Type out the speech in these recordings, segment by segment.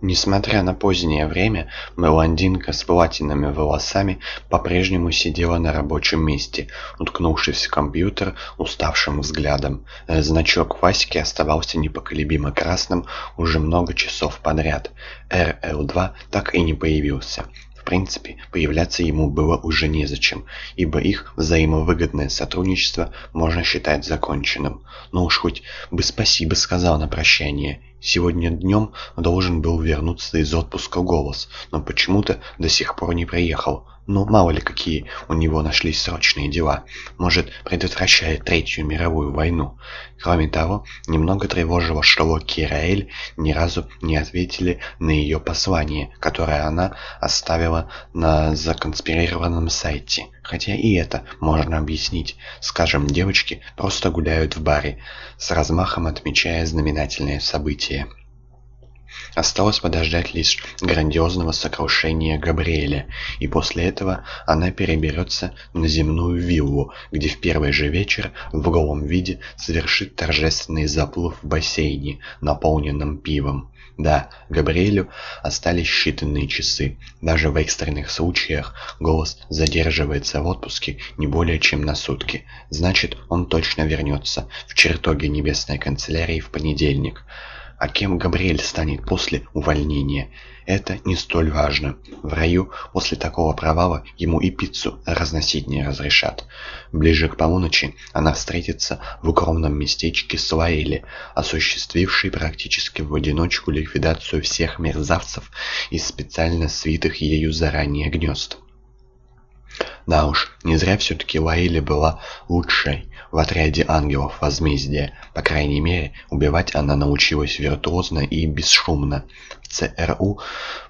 Несмотря на позднее время, блондинка с платиновыми волосами по-прежнему сидела на рабочем месте, уткнувшись в компьютер уставшим взглядом. Значок Васьки оставался непоколебимо красным уже много часов подряд. РЛ-2 так и не появился. В принципе, появляться ему было уже незачем, ибо их взаимовыгодное сотрудничество можно считать законченным. Но уж хоть бы спасибо сказал на прощание. Сегодня днем должен был вернуться из отпуска голос, но почему-то до сих пор не приехал. Ну, мало ли какие у него нашлись срочные дела. Может, предотвращает Третью мировую войну. Кроме того, немного тревожило, что Локи и Раэль ни разу не ответили на ее послание, которое она оставила на законспирированном сайте. Хотя и это можно объяснить. Скажем, девочки просто гуляют в баре, с размахом отмечая знаменательное событие. Осталось подождать лишь грандиозного сокрушения Габриэля, и после этого она переберется на земную виллу, где в первый же вечер в голом виде совершит торжественный заплыв в бассейне, наполненном пивом. Да, Габриэлю остались считанные часы. Даже в экстренных случаях голос задерживается в отпуске не более чем на сутки. Значит, он точно вернется в чертоге небесной канцелярии в понедельник. А кем Габриэль станет после увольнения? Это не столь важно. В раю после такого провала ему и пиццу разносить не разрешат. Ближе к полуночи она встретится в укромном местечке Слаэли, осуществившей практически в одиночку ликвидацию всех мерзавцев из специально свитых ею заранее гнезд. Да уж, не зря все-таки Лаэли была лучшей в отряде ангелов возмездия. По крайней мере, убивать она научилась виртуозно и бесшумно. В ЦРУ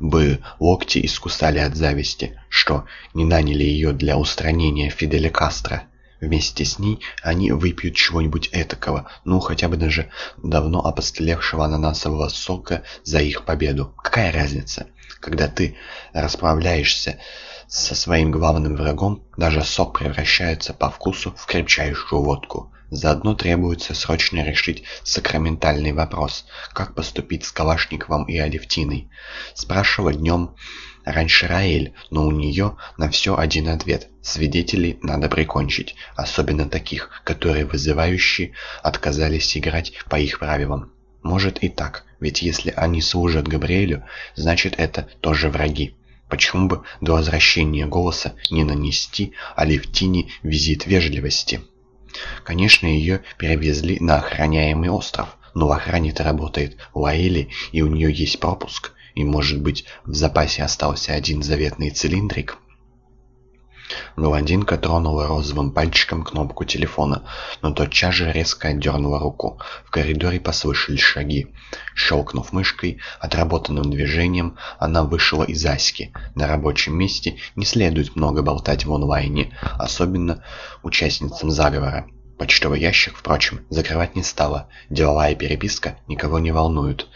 бы локти искусали от зависти, что не наняли ее для устранения Фиделя Кастро. Вместе с ней они выпьют чего-нибудь этакого, ну хотя бы даже давно опостылевшего ананасового сока за их победу. Какая разница? Когда ты расправляешься со своим главным врагом даже сок превращается по вкусу в крепчайшую водку. Заодно требуется срочно решить сакраментальный вопрос, как поступить с Калашниковым и Алевтиной. Спрашивала днем раньше Раэль, но у нее на все один ответ. Свидетелей надо прикончить, особенно таких, которые вызывающие отказались играть по их правилам. Может и так, ведь если они служат Габриэлю, значит это тоже враги. Почему бы до возвращения голоса не нанести Алевтине визит вежливости? Конечно, ее перевезли на охраняемый остров, но в охране-то работает Лаэли, и у нее есть пропуск, и, может быть, в запасе остался один заветный цилиндрик. Блондинка тронула розовым пальчиком кнопку телефона, но тотчас же резко отдернула руку. В коридоре послышались шаги. Щелкнув мышкой, отработанным движением, она вышла из Аськи. На рабочем месте не следует много болтать в онлайне, особенно участницам заговора. Почтовый ящик, впрочем, закрывать не стала. Деловая переписка никого не волнует.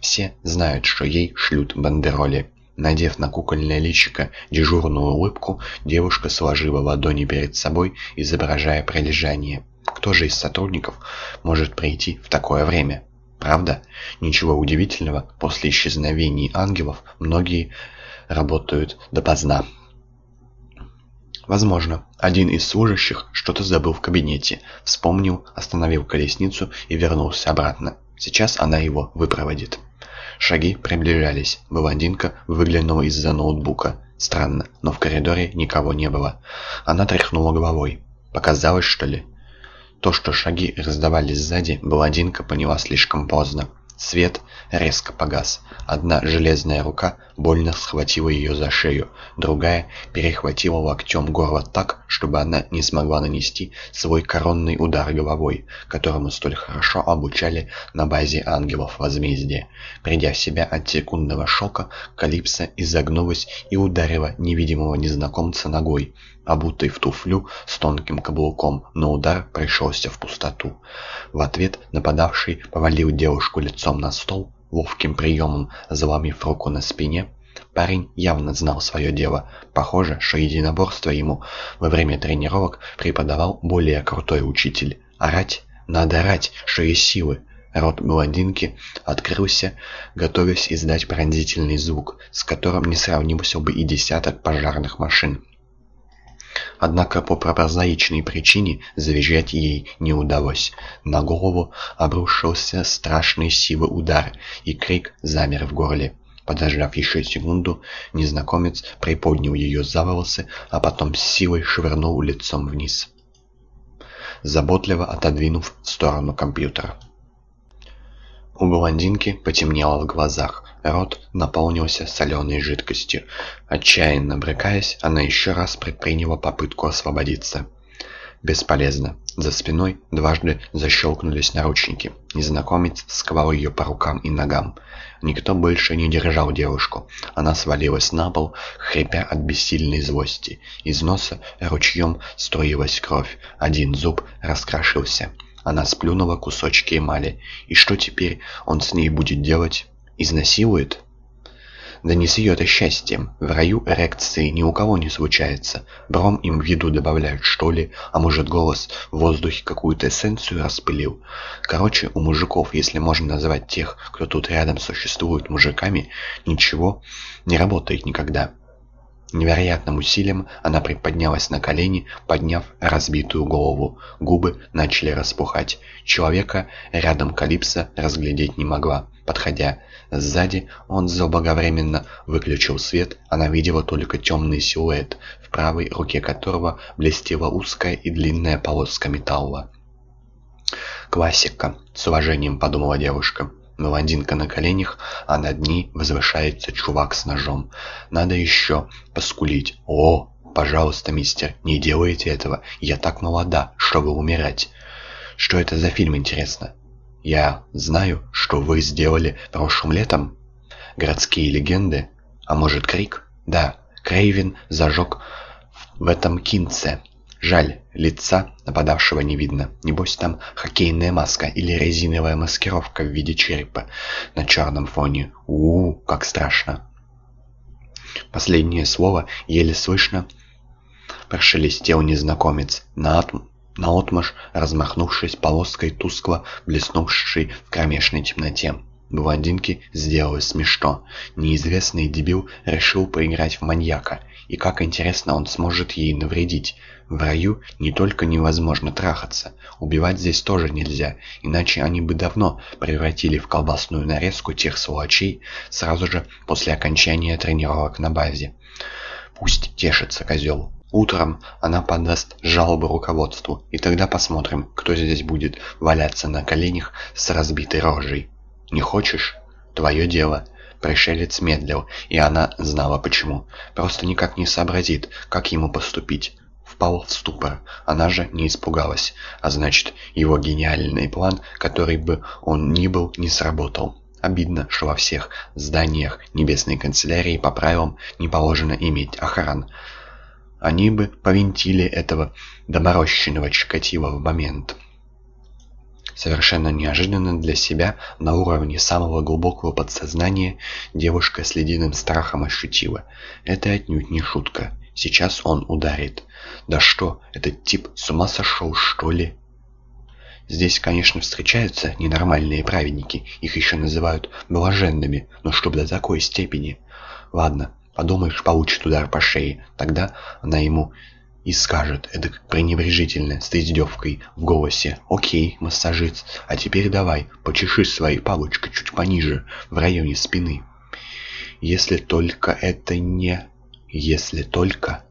Все знают, что ей шлют бандероли. Надев на кукольное личико дежурную улыбку, девушка сложила ладони перед собой, изображая прилежание. Кто же из сотрудников может прийти в такое время? Правда? Ничего удивительного, после исчезновений ангелов многие работают допоздна. Возможно, один из служащих что-то забыл в кабинете, вспомнил, остановил колесницу и вернулся обратно. Сейчас она его выпроводит. Шаги приближались. Блондинка выглянула из-за ноутбука. Странно, но в коридоре никого не было. Она тряхнула головой. Показалось, что ли? То, что шаги раздавались сзади, блондинка поняла слишком поздно. Свет резко погас. Одна железная рука больно схватила ее за шею, другая перехватила локтем горло так, чтобы она не смогла нанести свой коронный удар головой, которому столь хорошо обучали на базе ангелов возмездия. Придя в себя от секундного шока, Калипсо изогнулась и ударила невидимого незнакомца ногой, обутой в туфлю с тонким каблуком, но удар пришелся в пустоту. В ответ нападавший повалил девушку лицом на стол, ловким приемом заломив руку на спине. Парень явно знал свое дело. Похоже, что единоборство ему во время тренировок преподавал более крутой учитель. Орать? Надо орать, что есть силы. Рот блондинки открылся, готовясь издать пронзительный звук, с которым не сравнился бы и десяток пожарных машин. Однако по прозаичной причине завизжать ей не удалось. На голову обрушился страшный силы удар, и крик замер в горле. Подождав еще секунду, незнакомец приподнял ее за волосы, а потом с силой швырнул лицом вниз, заботливо отодвинув в сторону компьютера. У блондинки потемнело в глазах, рот наполнился соленой жидкостью. Отчаянно брыкаясь, она еще раз предприняла попытку освободиться. Бесполезно. За спиной дважды защелкнулись наручники. Незнакомец сковал ее по рукам и ногам. Никто больше не держал девушку. Она свалилась на пол, хрипя от бессильной злости. Из носа ручьем струилась кровь. Один зуб раскрошился. Она сплюнула кусочки эмали. И что теперь он с ней будет делать? Изнасилует? Да не с ее-то счастьем. В раю эрекции ни у кого не случается. Бром им в еду добавляют, что ли, а может голос в воздухе какую-то эссенцию распылил. Короче, у мужиков, если можно назвать тех, кто тут рядом существует мужиками, ничего не работает никогда. Невероятным усилием она приподнялась на колени, подняв разбитую голову. Губы начали распухать. Человека рядом Калипса разглядеть не могла. Подходя сзади, он заблаговременно выключил свет. Она видела только темный силуэт, в правой руке которого блестела узкая и длинная полоска металла. «Классика», — с уважением подумала девушка. Блондинка на коленях, а над ней возвышается чувак с ножом. Надо еще поскулить. «О, пожалуйста, мистер, не делайте этого. Я так молода, чтобы умирать». «Что это за фильм, интересно?» «Я знаю, что вы сделали прошлым летом. Городские легенды. А может, Крик?» «Да, Крейвен зажег в этом кинце. Жаль, лица нападавшего не видно. Небось там хоккейная маска или резиновая маскировка в виде черепа на черном фоне. у, -у, как страшно. Последнее слово еле слышно прошелестел незнакомец. На наотмашь размахнувшись полоской тускло блеснувшей в кромешной темноте. Блондинке сделалось смешно. Неизвестный дебил решил поиграть в маньяка. И как интересно он сможет ей навредить. В раю не только невозможно трахаться, убивать здесь тоже нельзя, иначе они бы давно превратили в колбасную нарезку тех сволочей сразу же после окончания тренировок на базе. Пусть тешится козел. Утром она подаст жалобу руководству, и тогда посмотрим, кто здесь будет валяться на коленях с разбитой рожей. Не хочешь? Твое дело. Пришелец медлил, и она знала почему. Просто никак не сообразит, как ему поступить впал в ступор. Она же не испугалась, а значит, его гениальный план, который бы он ни был, не сработал. Обидно, что во всех зданиях небесной канцелярии по правилам не положено иметь охран. Они бы повинтили этого доморощенного Чикатило в момент. Совершенно неожиданно для себя, на уровне самого глубокого подсознания, девушка с ледяным страхом ощутила. Это отнюдь не шутка. Сейчас он ударит. Да что, этот тип с ума сошел, что ли? Здесь, конечно, встречаются ненормальные праведники, их еще называют блаженными, но чтоб до такой степени. Ладно, подумаешь, получит удар по шее, тогда она ему и скажет, это пренебрежительно, с издевкой в голосе. «Окей, массажист, а теперь давай, почеши своей палочкой чуть пониже, в районе спины». Если только это не... Если только...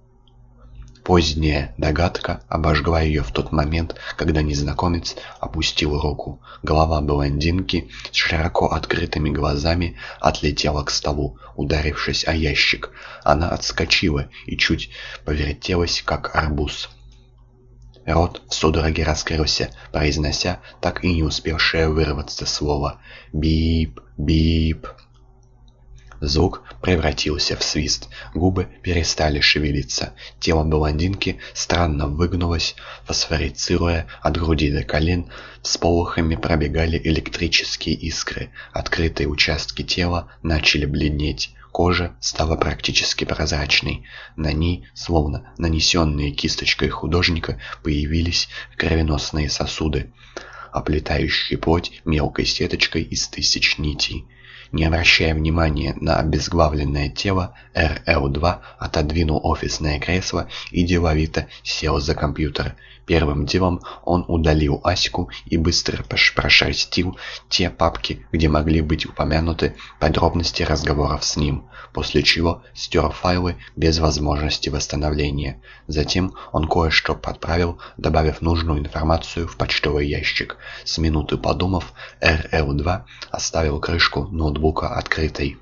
Поздняя догадка обожгла ее в тот момент, когда незнакомец опустил руку. Голова блондинки с широко открытыми глазами отлетела к столу, ударившись о ящик. Она отскочила и чуть повертелась, как арбуз. Рот в судороге раскрылся, произнося так и не успевшее вырваться слово «Бип, бип». Звук превратился в свист, губы перестали шевелиться, тело блондинки странно выгнулось, фосфорицируя от груди до колен, всполохами пробегали электрические искры, открытые участки тела начали бледнеть, кожа стала практически прозрачной, на ней, словно нанесенные кисточкой художника, появились кровеносные сосуды. оплетающие плоть мелкой сеточкой из тысяч нитей. Не обращая внимания на обезглавленное тело, РЛ-2 отодвинул офисное кресло и деловито сел за компьютер. Первым делом он удалил Аську и быстро прошерстил те папки, где могли быть упомянуты подробности разговоров с ним, после чего стер файлы без возможности восстановления. Затем он кое-что подправил, добавив нужную информацию в почтовый ящик. С минуты подумав, РЛ-2 оставил крышку ноутбука открытой.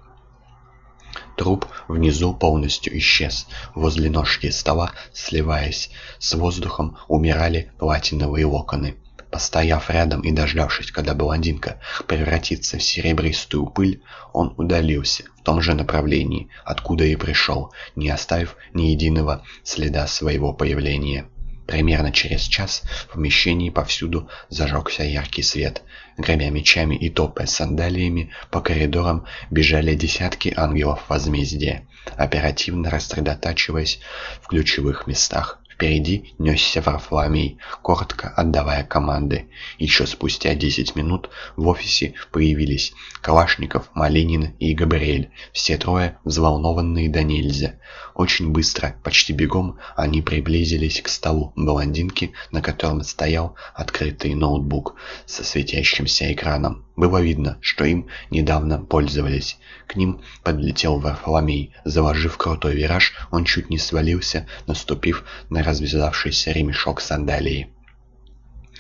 Труп внизу полностью исчез. Возле ножки стола, сливаясь с воздухом, умирали платиновые локоны. Постояв рядом и дождавшись, когда блондинка превратится в серебристую пыль, он удалился в том же направлении, откуда и пришел, не оставив ни единого следа своего появления. Примерно через час в помещении повсюду зажегся яркий свет. Гребя мечами и топая сандалиями, по коридорам бежали десятки ангелов возмездия, оперативно рассредотачиваясь в ключевых местах. Впереди несся Варфоломей, коротко отдавая команды. Еще спустя 10 минут в офисе появились Калашников, Малинин и Габриэль, все трое взволнованные до нельзя. Очень быстро, почти бегом, они приблизились к столу блондинки, на котором стоял открытый ноутбук со светящимся экраном. Было видно, что им недавно пользовались. К ним подлетел Варфоломей. Заложив крутой вираж, он чуть не свалился, наступив на развязавшийся ремешок сандалии.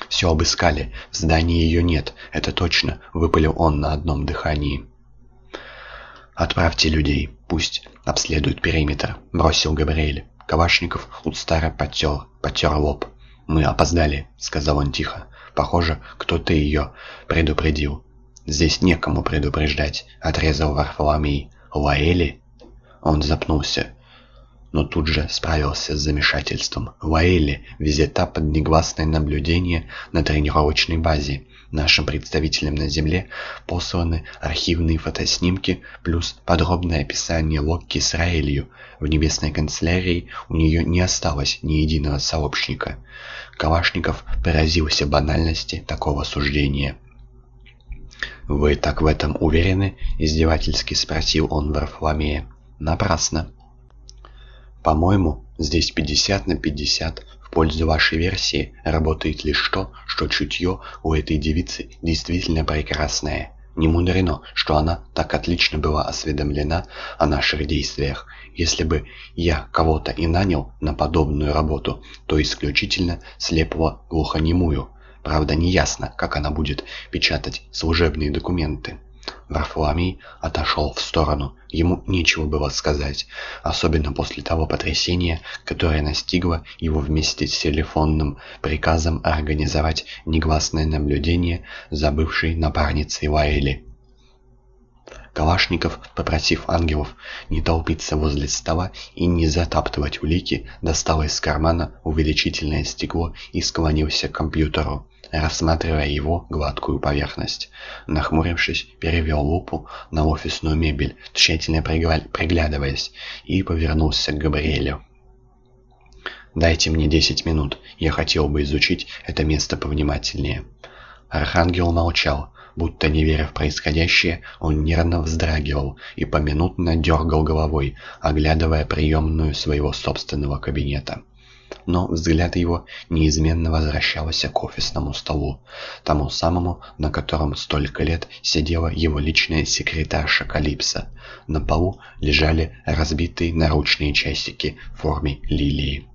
«Все обыскали. В здании ее нет. Это точно», — выпалил он на одном дыхании. «Отправьте людей. Пусть обследуют периметр», — бросил Габриэль. Кавашников устаро потер, потер лоб. «Мы опоздали», — сказал он тихо. «Похоже, кто-то ее предупредил». «Здесь некому предупреждать», — отрезал Варфоломей. «Лаэли?» Он запнулся но тут же справился с замешательством. Лаэли визита под негласное наблюдение на тренировочной базе. Нашим представителям на Земле посланы архивные фотоснимки плюс подробное описание Локки с Раэлью. В небесной канцелярии у нее не осталось ни единого сообщника. Калашников поразился банальности такого суждения. «Вы так в этом уверены?» – издевательски спросил он Варфоломея. «Напрасно». По-моему, здесь 50 на 50. Пользу вашей версии работает лишь то, что чутье у этой девицы действительно прекрасное. Не мудрено, что она так отлично была осведомлена о наших действиях. Если бы я кого-то и нанял на подобную работу, то исключительно слепого глухонемую. Правда, не ясно, как она будет печатать служебные документы. Варфоломей отошел в сторону. Ему нечего было сказать, особенно после того потрясения, которое настигло его вместе с телефонным приказом организовать негласное наблюдение за бывшей напарницей Лаэли. Калашников, попросив ангелов не толпиться возле стола и не затаптывать улики, достал из кармана увеличительное стекло и склонился к компьютеру рассматривая его гладкую поверхность. Нахмурившись, перевел лупу на офисную мебель, тщательно приглядываясь, и повернулся к Габриэлю. «Дайте мне десять минут, я хотел бы изучить это место повнимательнее». Архангел молчал, будто не веря в происходящее, он нервно вздрагивал и поминутно дергал головой, оглядывая приемную своего собственного кабинета но взгляд его неизменно возвращался к офисному столу, тому самому, на котором столько лет сидела его личная секретарша Калипса. На полу лежали разбитые наручные часики в форме лилии.